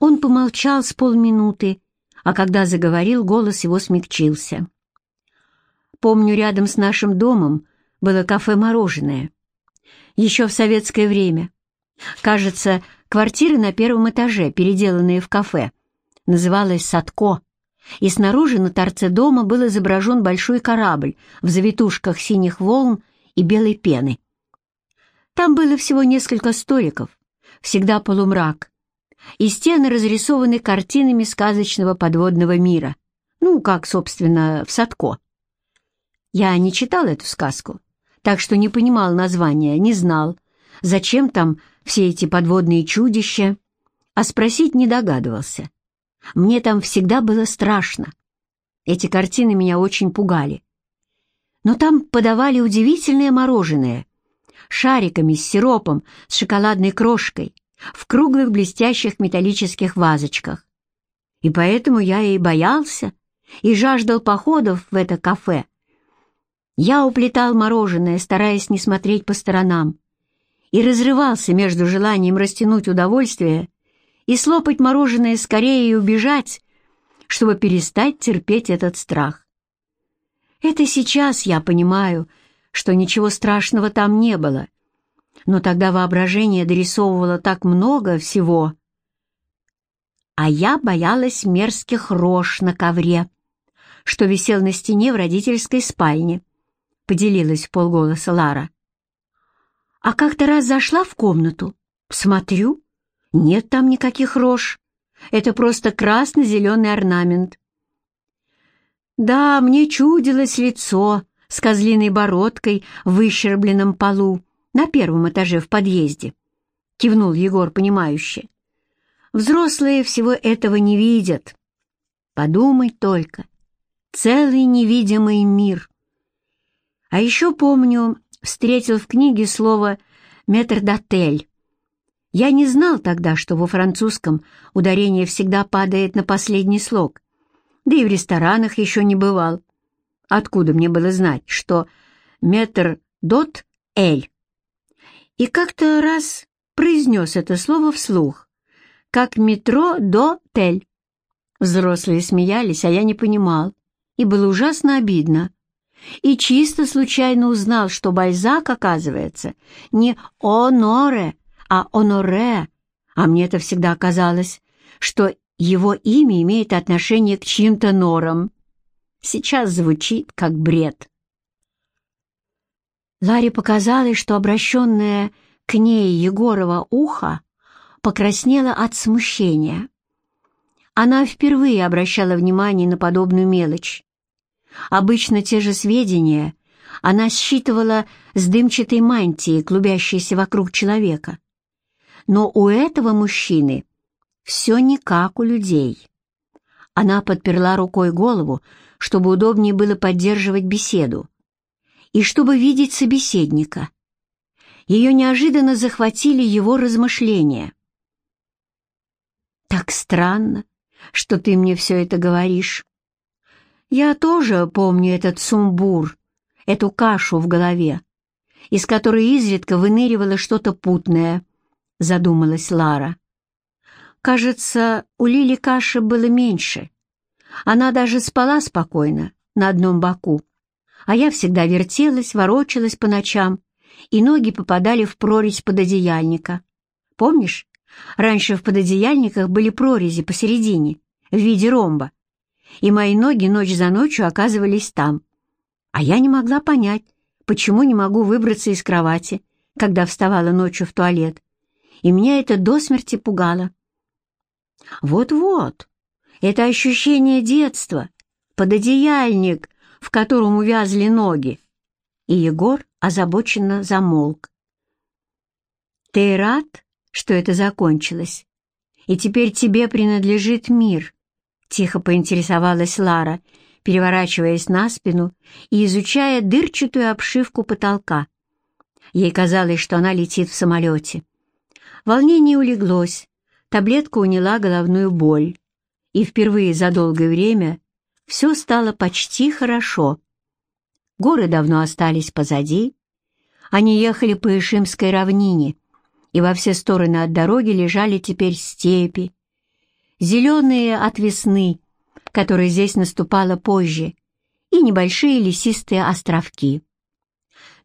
Он помолчал с полминуты, а когда заговорил, голос его смягчился. «Помню, рядом с нашим домом было кафе-мороженое. Еще в советское время. Кажется, квартиры на первом этаже, переделанные в кафе. Называлась «Садко», и снаружи на торце дома был изображен большой корабль в завитушках синих волн и белой пены. Там было всего несколько столиков, всегда полумрак, и стены разрисованы картинами сказочного подводного мира, ну, как, собственно, в Садко. Я не читал эту сказку, так что не понимал названия, не знал, зачем там все эти подводные чудища, а спросить не догадывался. Мне там всегда было страшно. Эти картины меня очень пугали. Но там подавали удивительное мороженое, шариками с сиропом, с шоколадной крошкой, в круглых блестящих металлических вазочках. И поэтому я и боялся, и жаждал походов в это кафе. Я уплетал мороженое, стараясь не смотреть по сторонам, и разрывался между желанием растянуть удовольствие и слопать мороженое скорее и убежать, чтобы перестать терпеть этот страх. Это сейчас я понимаю, что ничего страшного там не было, но тогда воображение дорисовывало так много всего. А я боялась мерзких рож на ковре, что висел на стене в родительской спальне, поделилась полголоса Лара. А как-то раз зашла в комнату, смотрю, нет там никаких рож, это просто красно-зеленый орнамент. Да, мне чудилось лицо с козлиной бородкой в выщербленном полу, на первом этаже в подъезде», — кивнул Егор понимающе. «Взрослые всего этого не видят. Подумай только. Целый невидимый мир. А еще помню, встретил в книге слово «метрдотель». Я не знал тогда, что во французском ударение всегда падает на последний слог, да и в ресторанах еще не бывал. Откуда мне было знать, что метр дот эль и как-то раз произнес это слово вслух, как метро до тель. Взрослые смеялись, а я не понимал, и было ужасно обидно. И чисто случайно узнал, что Бальзак, оказывается, не «оноре», а «оноре», а мне это всегда казалось, что его имя имеет отношение к чьим-то норам. Сейчас звучит как бред. Ларе показалось, что обращенное к ней Егорова ухо покраснело от смущения. Она впервые обращала внимание на подобную мелочь. Обычно те же сведения она считывала с дымчатой мантии, клубящейся вокруг человека. Но у этого мужчины все не как у людей. Она подперла рукой голову, чтобы удобнее было поддерживать беседу и чтобы видеть собеседника. Ее неожиданно захватили его размышления. «Так странно, что ты мне все это говоришь. Я тоже помню этот сумбур, эту кашу в голове, из которой изредка выныривало что-то путное», — задумалась Лара. «Кажется, у Лили каши было меньше. Она даже спала спокойно, на одном боку а я всегда вертелась, ворочалась по ночам, и ноги попадали в прорезь пододеяльника. Помнишь, раньше в пододеяльниках были прорези посередине, в виде ромба, и мои ноги ночь за ночью оказывались там. А я не могла понять, почему не могу выбраться из кровати, когда вставала ночью в туалет, и меня это до смерти пугало. Вот-вот, это ощущение детства, пододеяльник, в котором увязли ноги, и Егор озабоченно замолк. «Ты рад, что это закончилось? И теперь тебе принадлежит мир?» — тихо поинтересовалась Лара, переворачиваясь на спину и изучая дырчатую обшивку потолка. Ей казалось, что она летит в самолете. Волнение улеглось, таблетка уняла головную боль, и впервые за долгое время все стало почти хорошо. Горы давно остались позади. Они ехали по Ишимской равнине, и во все стороны от дороги лежали теперь степи. зеленые от весны, которая здесь наступала позже, и небольшие лесистые островки.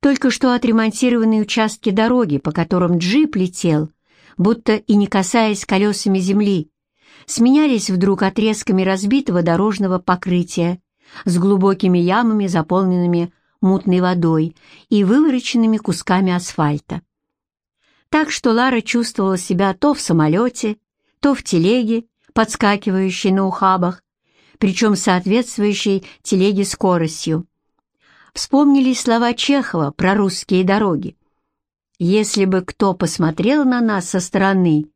Только что отремонтированные участки дороги, по которым джип летел, будто и не касаясь колесами земли, сменялись вдруг отрезками разбитого дорожного покрытия с глубокими ямами, заполненными мутной водой и вывороченными кусками асфальта. Так что Лара чувствовала себя то в самолете, то в телеге, подскакивающей на ухабах, причем соответствующей телеге скоростью. Вспомнились слова Чехова про русские дороги. «Если бы кто посмотрел на нас со стороны,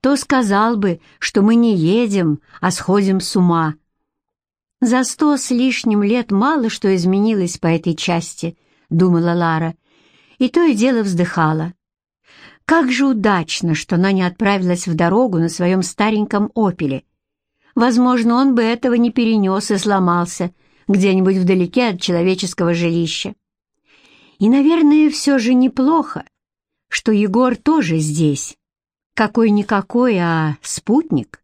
то сказал бы, что мы не едем, а сходим с ума». «За сто с лишним лет мало что изменилось по этой части», — думала Лара, и то и дело вздыхала. Как же удачно, что она не отправилась в дорогу на своем стареньком «Опеле». Возможно, он бы этого не перенес и сломался где-нибудь вдалеке от человеческого жилища. И, наверное, все же неплохо, что Егор тоже здесь. Какой-никакой, а спутник.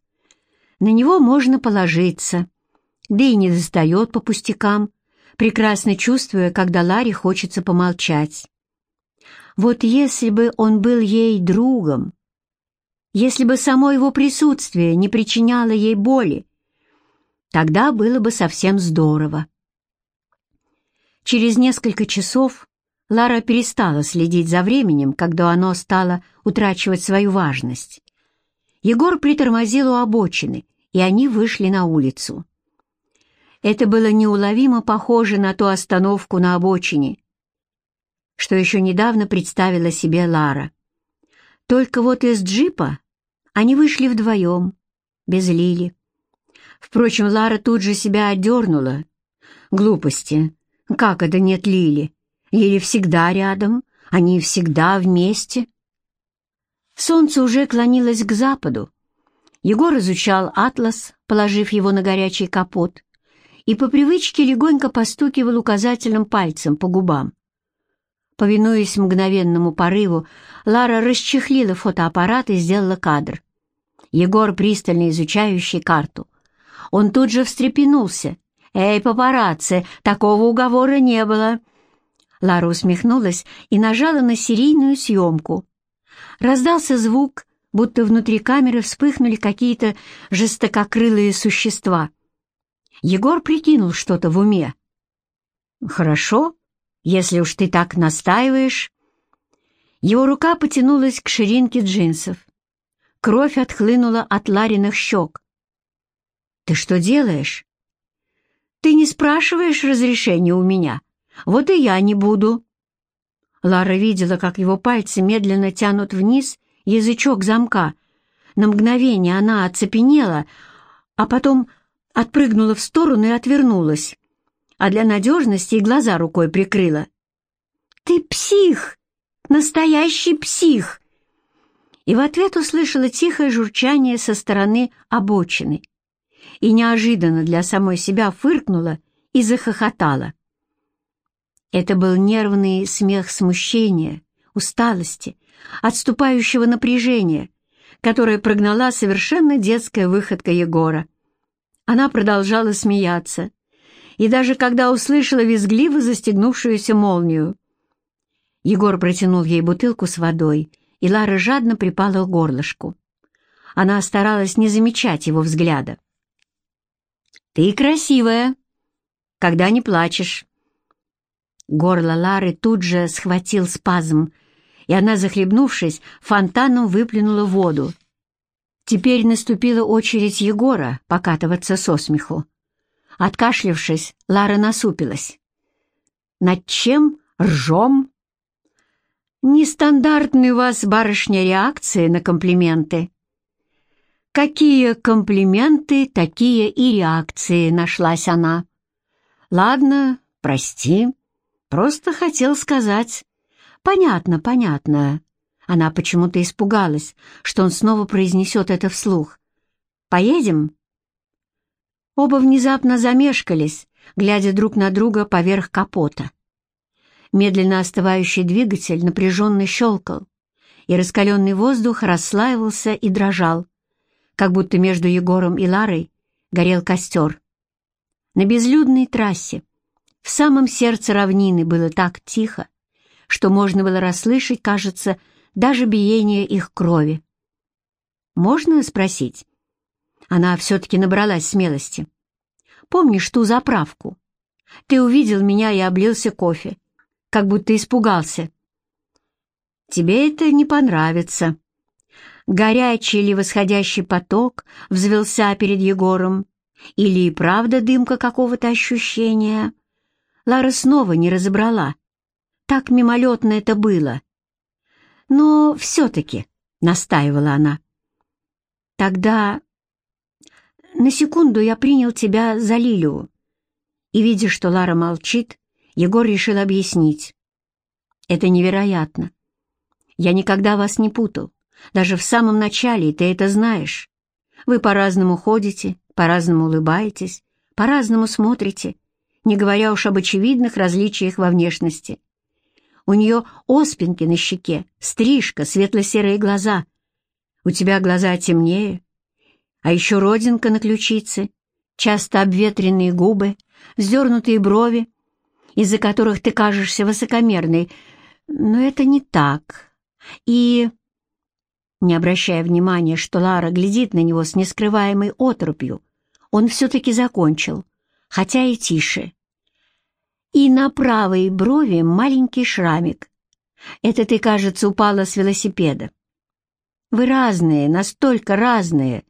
На него можно положиться, да и не достает по пустякам, прекрасно чувствуя, когда Ларе хочется помолчать. Вот если бы он был ей другом, если бы само его присутствие не причиняло ей боли, тогда было бы совсем здорово. Через несколько часов Лара перестала следить за временем, когда оно стало утрачивать свою важность. Егор притормозил у обочины, и они вышли на улицу. Это было неуловимо похоже на ту остановку на обочине, что еще недавно представила себе Лара. Только вот из джипа они вышли вдвоем, без Лили. Впрочем, Лара тут же себя отдернула. Глупости. Как это нет Лили? Лили всегда рядом, они всегда вместе. Солнце уже клонилось к западу. Егор изучал атлас, положив его на горячий капот, и по привычке легонько постукивал указательным пальцем по губам. Повинуясь мгновенному порыву, Лара расчехлила фотоаппарат и сделала кадр. Егор, пристально изучающий карту. Он тут же встрепенулся. «Эй, папарацци, такого уговора не было!» Лара усмехнулась и нажала на серийную съемку. Раздался звук, будто внутри камеры вспыхнули какие-то жестококрылые существа. Егор прикинул что-то в уме. «Хорошо, если уж ты так настаиваешь». Его рука потянулась к ширинке джинсов. Кровь отхлынула от Лариных щек. «Ты что делаешь?» «Ты не спрашиваешь разрешения у меня, вот и я не буду». Лара видела, как его пальцы медленно тянут вниз язычок замка. На мгновение она оцепенела, а потом отпрыгнула в сторону и отвернулась, а для надежности и глаза рукой прикрыла. «Ты псих! Настоящий псих!» И в ответ услышала тихое журчание со стороны обочины и неожиданно для самой себя фыркнула и захохотала. Это был нервный смех смущения, усталости, отступающего напряжения, которое прогнала совершенно детская выходка Егора. Она продолжала смеяться, и даже когда услышала визгливо застегнувшуюся молнию. Егор протянул ей бутылку с водой, и Лара жадно припала к горлышку. Она старалась не замечать его взгляда. «Ты красивая, когда не плачешь». Горло Лары тут же схватил спазм, и она, захлебнувшись, фонтаном выплюнула воду. Теперь наступила очередь Егора покатываться со смеху. Откашлявшись, Лара насупилась. «Над чем ржем?» «Нестандартные у вас, барышня, реакции на комплименты». «Какие комплименты, такие и реакции», — нашлась она. «Ладно, прости, просто хотел сказать». «Понятно, понятно. Она почему-то испугалась, что он снова произнесет это вслух. «Поедем?» Оба внезапно замешкались, глядя друг на друга поверх капота. Медленно остывающий двигатель напряженно щелкал, и раскаленный воздух расслаивался и дрожал, как будто между Егором и Ларой горел костер. На безлюдной трассе, в самом сердце равнины было так тихо, что можно было расслышать, кажется, даже биение их крови. «Можно спросить?» Она все-таки набралась смелости. «Помнишь ту заправку? Ты увидел меня и облился кофе, как будто испугался». «Тебе это не понравится». Горячий или восходящий поток взвелся перед Егором, или и правда дымка какого-то ощущения. Лара снова не разобрала. Так мимолетно это было. Но все-таки, — настаивала она. Тогда на секунду я принял тебя за Лилию. И, видя, что Лара молчит, Егор решил объяснить. Это невероятно. Я никогда вас не путал. Даже в самом начале, ты это знаешь. Вы по-разному ходите, по-разному улыбаетесь, по-разному смотрите, не говоря уж об очевидных различиях во внешности. У нее оспинки на щеке, стрижка, светло-серые глаза. У тебя глаза темнее, а еще родинка на ключице, часто обветренные губы, вздернутые брови, из-за которых ты кажешься высокомерной. Но это не так. И не обращая внимания, что Лара глядит на него с нескрываемой отрупью, он все-таки закончил, хотя и тише. И на правой брови маленький шрамик. Это ты, кажется, упала с велосипеда. Вы разные, настолько разные,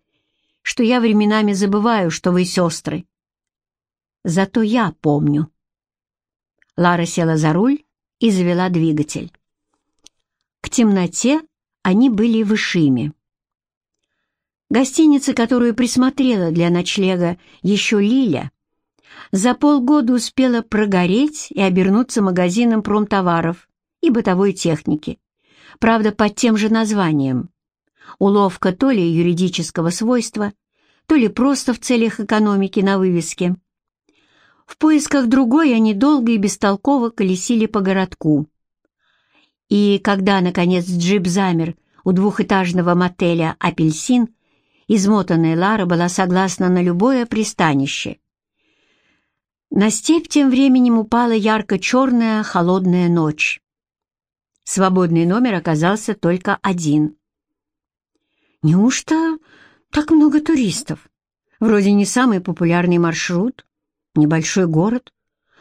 что я временами забываю, что вы сестры. Зато я помню. Лара села за руль и завела двигатель. К темноте они были в Ишиме. Гостиница, которую присмотрела для ночлега еще Лиля, за полгода успела прогореть и обернуться магазином промтоваров и бытовой техники, правда, под тем же названием. Уловка то ли юридического свойства, то ли просто в целях экономики на вывеске. В поисках другой они долго и бестолково колесили по городку. И когда, наконец, джип замер у двухэтажного мотеля «Апельсин», измотанная Лара была согласна на любое пристанище. На степь тем временем упала ярко-черная холодная ночь. Свободный номер оказался только один. Неужто так много туристов? Вроде не самый популярный маршрут, небольшой город.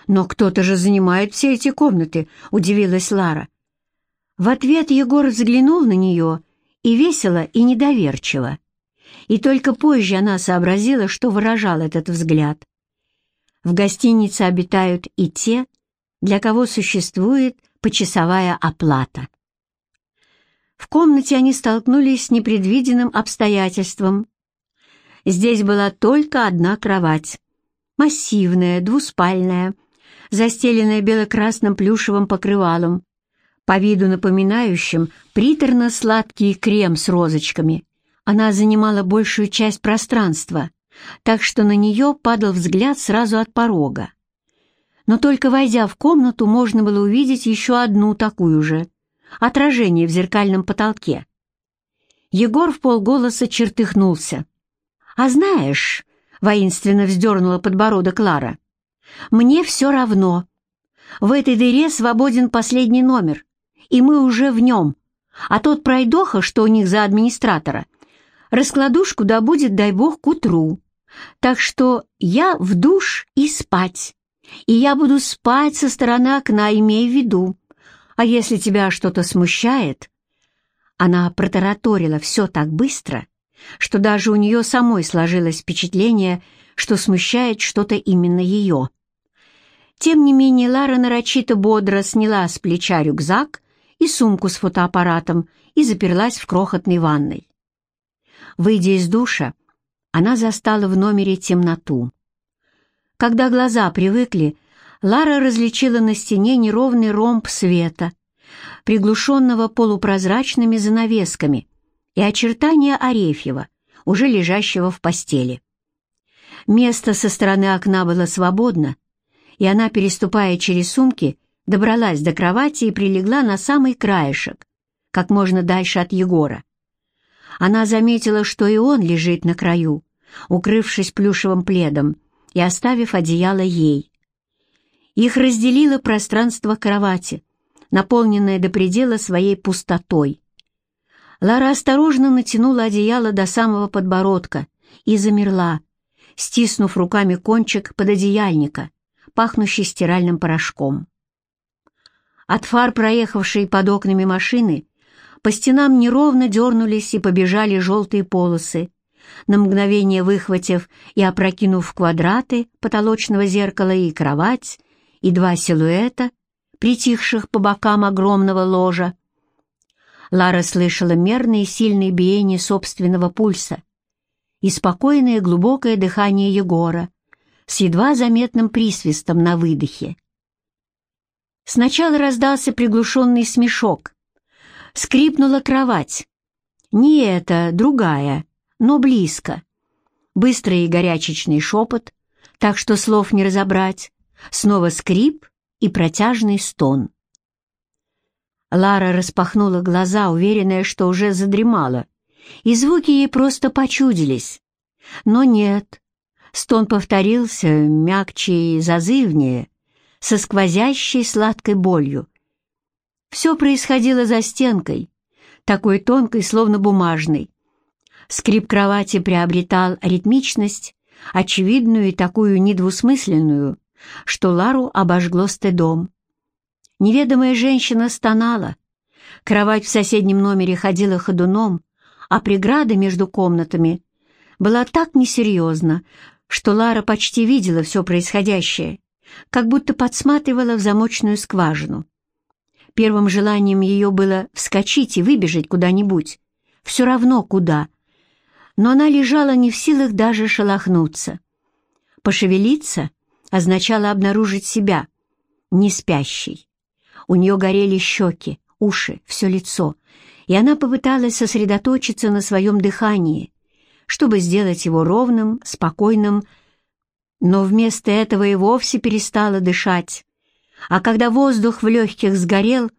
Но кто-то же занимает все эти комнаты, удивилась Лара. В ответ Егор взглянул на нее и весело, и недоверчиво. И только позже она сообразила, что выражал этот взгляд. В гостинице обитают и те, для кого существует почасовая оплата. В комнате они столкнулись с непредвиденным обстоятельством. Здесь была только одна кровать, массивная, двуспальная, застеленная бело-красным плюшевым покрывалом, по виду напоминающим приторно-сладкий крем с розочками. Она занимала большую часть пространства, так что на нее падал взгляд сразу от порога. Но только войдя в комнату, можно было увидеть еще одну такую же, отражение в зеркальном потолке. Егор в полголоса чертыхнулся. «А знаешь...» — воинственно вздернула подбородок Клара. «Мне все равно. В этой дыре свободен последний номер и мы уже в нем. А тот пройдоха, что у них за администратора, раскладушку добудет, дай бог, к утру. Так что я в душ и спать. И я буду спать со стороны окна, имея в виду. А если тебя что-то смущает...» Она протараторила все так быстро, что даже у нее самой сложилось впечатление, что смущает что-то именно ее. Тем не менее Лара нарочито бодро сняла с плеча рюкзак и сумку с фотоаппаратом и заперлась в крохотной ванной. Выйдя из душа, она застала в номере темноту. Когда глаза привыкли, Лара различила на стене неровный ромб света, приглушенного полупрозрачными занавесками, и очертания Арефьева, уже лежащего в постели. Место со стороны окна было свободно, и она, переступая через сумки, добралась до кровати и прилегла на самый краешек, как можно дальше от Егора. Она заметила, что и он лежит на краю, укрывшись плюшевым пледом и оставив одеяло ей. Их разделило пространство кровати, наполненное до предела своей пустотой. Лара осторожно натянула одеяло до самого подбородка и замерла, стиснув руками кончик пододеяльника, пахнущий стиральным порошком. От фар, проехавшей под окнами машины, по стенам неровно дернулись и побежали желтые полосы, на мгновение выхватив и опрокинув квадраты потолочного зеркала и кровать, и два силуэта, притихших по бокам огромного ложа. Лара слышала мерное и сильное биение собственного пульса и спокойное глубокое дыхание Егора с едва заметным присвистом на выдохе. Сначала раздался приглушенный смешок. Скрипнула кровать. Не эта, другая, но близко. Быстрый и горячечный шепот, так что слов не разобрать. Снова скрип и протяжный стон. Лара распахнула глаза, уверенная, что уже задремала, и звуки ей просто почудились. Но нет, стон повторился мягче и зазывнее, со сквозящей сладкой болью. Все происходило за стенкой, такой тонкой, словно бумажной. Скрип кровати приобретал ритмичность, очевидную и такую недвусмысленную, что Лару обожгло стыдом. Неведомая женщина стонала. Кровать в соседнем номере ходила ходуном, а преграда между комнатами была так несерьезна, что Лара почти видела все происходящее, как будто подсматривала в замочную скважину. Первым желанием ее было вскочить и выбежать куда-нибудь, все равно куда, но она лежала не в силах даже шелохнуться. Пошевелиться означало обнаружить себя, не спящей. У нее горели щеки, уши, все лицо, и она попыталась сосредоточиться на своем дыхании, чтобы сделать его ровным, спокойным, но вместо этого и вовсе перестала дышать. А когда воздух в легких сгорел,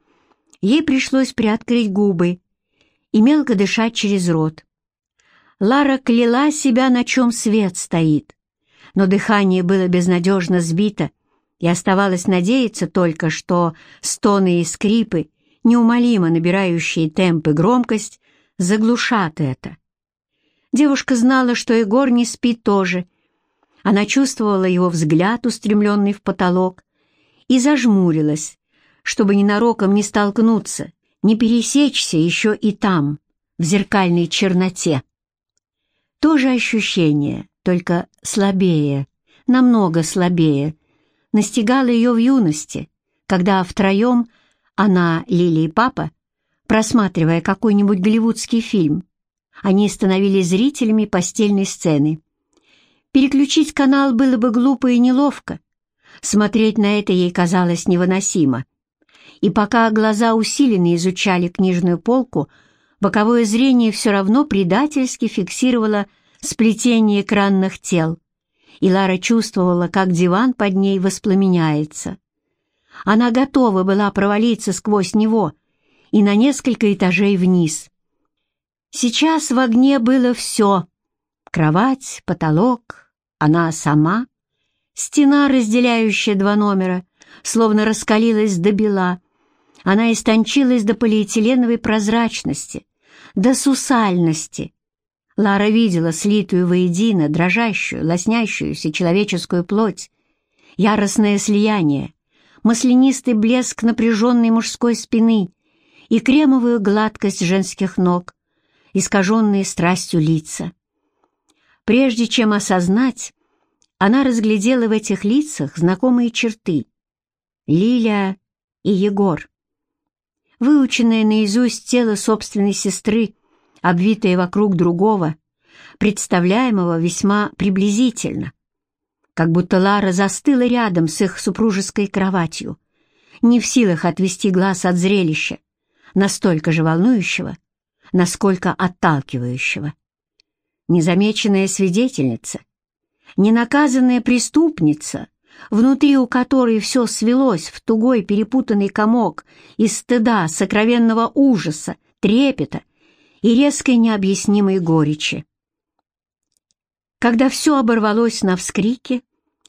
ей пришлось приоткрыть губы и мелко дышать через рот. Лара кляла себя, на чем свет стоит, но дыхание было безнадежно сбито, и оставалось надеяться только, что стоны и скрипы, неумолимо набирающие темп и громкость, заглушат это. Девушка знала, что Егор не спит тоже. Она чувствовала его взгляд, устремленный в потолок, и зажмурилась, чтобы ненароком не столкнуться, не пересечься еще и там, в зеркальной черноте. То же ощущение, только слабее, намного слабее, настигало ее в юности, когда втроем она, Лили и папа, просматривая какой-нибудь голливудский фильм, они становились зрителями постельной сцены. Переключить канал было бы глупо и неловко. Смотреть на это ей казалось невыносимо. И пока глаза усиленно изучали книжную полку, боковое зрение все равно предательски фиксировало сплетение экранных тел, и Лара чувствовала, как диван под ней воспламеняется. Она готова была провалиться сквозь него и на несколько этажей вниз. Сейчас в огне было все — кровать, потолок, она сама, стена, разделяющая два номера, словно раскалилась до бела, она истончилась до полиэтиленовой прозрачности, до сусальности. Лара видела слитую воедино, дрожащую, лоснящуюся человеческую плоть, яростное слияние, маслянистый блеск напряженной мужской спины и кремовую гладкость женских ног, искаженные страстью лица. Прежде чем осознать, она разглядела в этих лицах знакомые черты — Лиля и Егор выученное наизусть тело собственной сестры, обвитое вокруг другого, представляемого весьма приблизительно, как будто Лара застыла рядом с их супружеской кроватью, не в силах отвести глаз от зрелища, настолько же волнующего, насколько отталкивающего. Незамеченная свидетельница, ненаказанная преступница — внутри у которой все свелось в тугой перепутанный комок из стыда, сокровенного ужаса, трепета и резкой необъяснимой горечи. Когда все оборвалось на вскрике,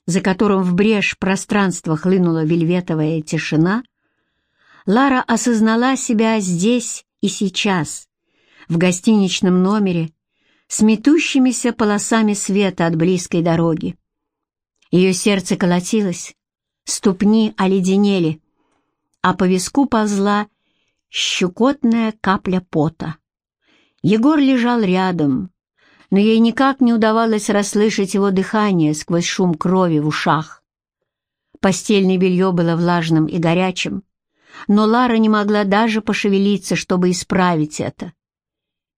за которым в брешь пространства хлынула вельветовая тишина, Лара осознала себя здесь и сейчас, в гостиничном номере, с метущимися полосами света от близкой дороги. Ее сердце колотилось, ступни оледенели, а по виску ползла щекотная капля пота. Егор лежал рядом, но ей никак не удавалось расслышать его дыхание сквозь шум крови в ушах. Постельное белье было влажным и горячим, но Лара не могла даже пошевелиться, чтобы исправить это.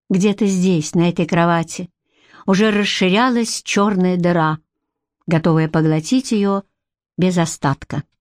Где-то здесь, на этой кровати, уже расширялась черная дыра, готовая поглотить ее без остатка.